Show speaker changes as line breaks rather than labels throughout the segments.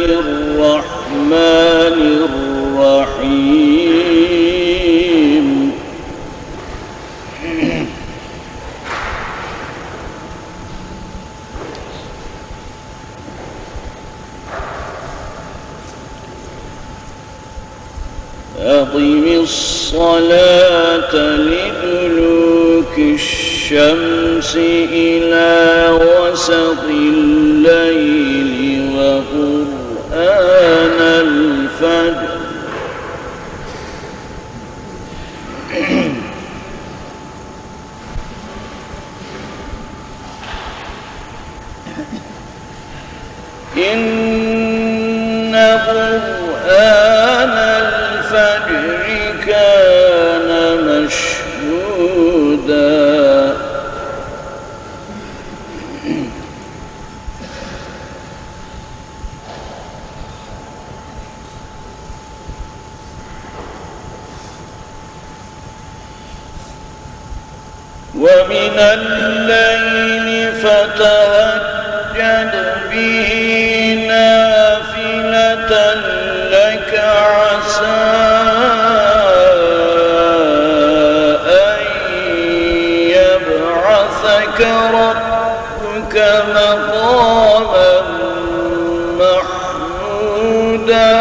الرحمن الرحيم أقم الصلاة لدلوك الشمس إلى وسط الليل وقرآن الفجر قرآن الفجر كان مشهودا. ومن الليل فتهجد يبعثك ربك مقاما محمودا.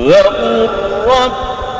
وقل رب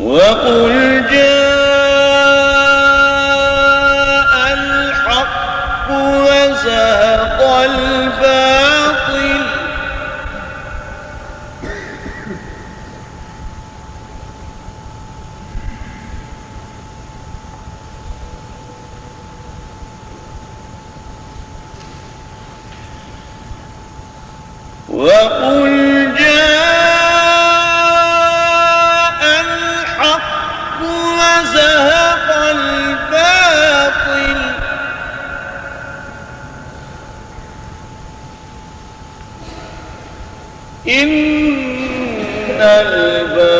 وقل جاء الحق وزهق الباطل. وقل وزهق الباطل. إن الباطل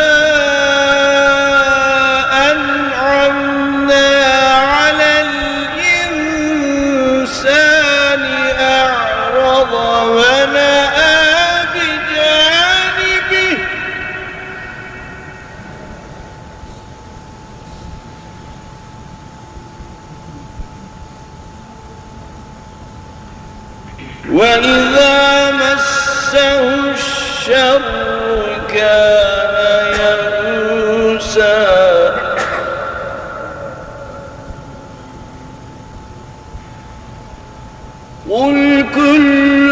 وإذا مسه الشر كان يئوسا قل كل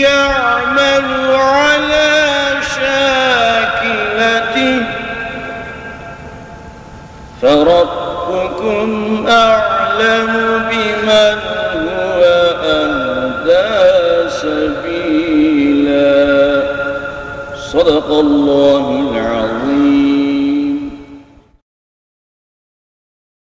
يعمل على شاكلته فربكم أعلم بمن صدق الله